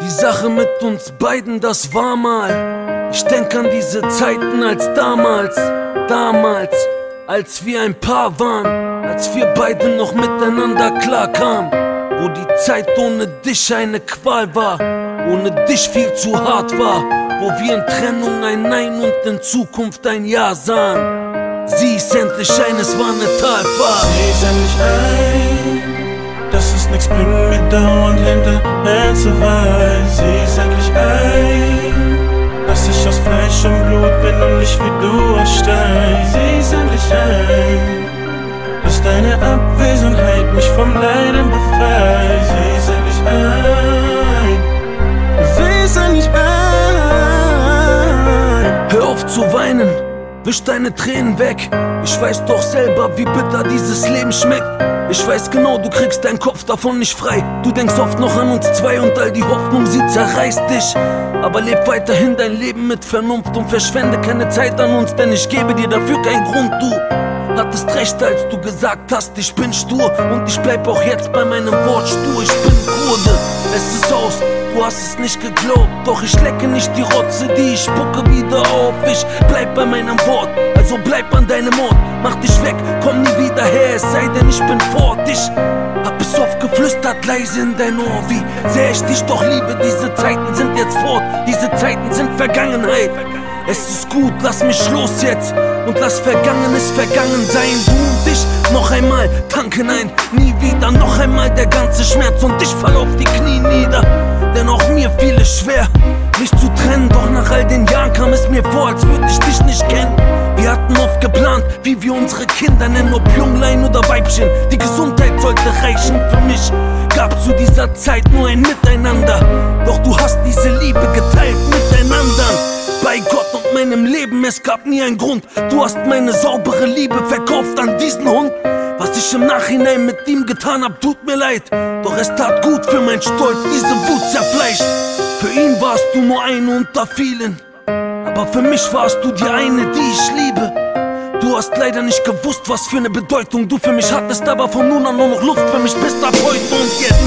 Die Sache mit uns beiden, das war mal. Ich denk an diese Zeiten als damals, damals, als wir ein Paar waren, als wir beide noch miteinander klarkamen. Wo die Zeit ohne dich eine Qual war, ohne dich viel zu hart war. Wo wir in Trennung ein Nein und in Zukunft ein Ja sahen. Sieh es endlich ein, es war eine Talfahrt. Dauernd hinterher zu weinen. Sieh es endlich ein, dass ich aus Fleisch und Blut bin und nicht wie du aus Stein. Sieh es endlich ein, dass deine Abwesenheit mich vom Leiden befreit. Sieh es endlich ein, sieh es endlich ein. Hör auf zu weinen, wisch deine Tränen weg. Ich weiß doch selber, wie bitter dieses Leben schmeckt. Ich weiß genau, du kriegst deinen Kopf davon nicht frei. Du denkst oft noch an uns zwei und all die Hoffnung, sie zerreißt dich. Aber leb weiterhin dein Leben mit Vernunft und verschwende keine Zeit an uns, denn ich gebe dir dafür keinen Grund, du. Hattest recht, als du gesagt hast, ich bin stur und ich bleib auch jetzt bei meinem Wort stur. Ich bin Kurde, es ist aus, du hast es nicht geglaubt, doch ich lecke nicht die Rotze, die ich spucke wieder auf. Ich bleib bei meinem Wort, also bleib an deinem Ort, mach dich weg, komm nie wieder her, es sei denn ich bin fort. Ich hab es oft geflüstert, leise in dein Ohr, wie sehr ich dich doch liebe. Diese Zeiten sind jetzt fort, diese Zeiten sind Vergangenheit. Es ist gut, lass mich los jetzt und lass Vergangenes vergangen sein. Du und ich noch einmal tanken ein, nie wieder noch einmal der ganze Schmerz und ich fall auf die schwer, mich zu trennen. Doch nach all den Jahren kam es mir vor, als würde ich dich nicht kennen. Wir hatten oft geplant, wie wir unsere Kinder nennen, ob Junglein oder Weibchen. Die Gesundheit sollte reichen für mich. Gab zu dieser Zeit nur ein Miteinander. Doch du hast diese Liebe geteilt miteinander. Bei Gott und meinem Leben, es gab nie einen Grund. Du hast meine saubere Liebe verkauft an diesen Hund. Was ich im Nachhinein mit ihm getan hab, tut mir leid. Doch es tat gut für mein Stolz, diese Wut zerfleischt. Für ihn warst du nur eine unter vielen. Aber für mich warst du die eine, die ich liebe. Du hast leider nicht gewusst, was für eine Bedeutung du für mich hattest, aber von nun an nur noch Luft für mich bist ab heute und jetzt.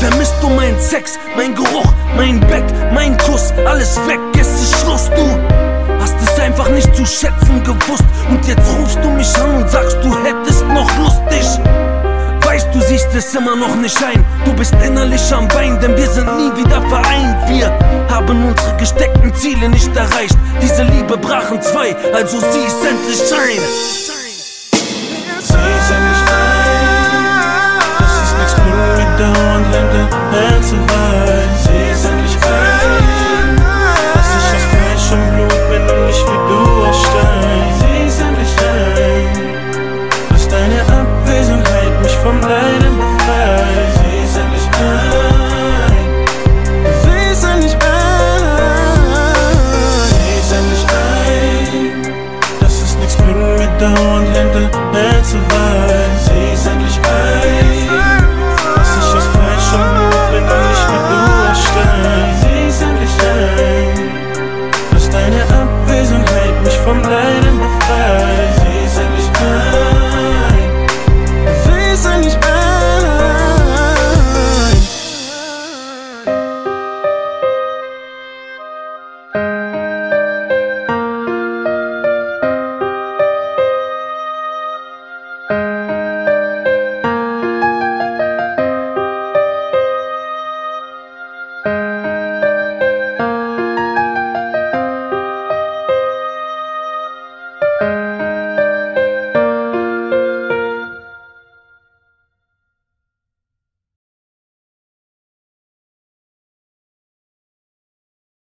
Vermisst du meinen Sex, mein Geruch, mein Bett, mein Kuss, alles weg, es ist Schluss, du hast es einfach nicht zu schätzen gewusst und jetzt rufst du mich an und sagst, du hättest noch Lust, ich weiß, du siehst es immer noch nicht ein. Du bist innerlich am Wein, denn wir sind nie wieder vereint. Wir haben unsere gesteckten Ziele nicht erreicht. Diese Liebe brachen zwei, also sieh es endlich ein. I don't want him to, to survive.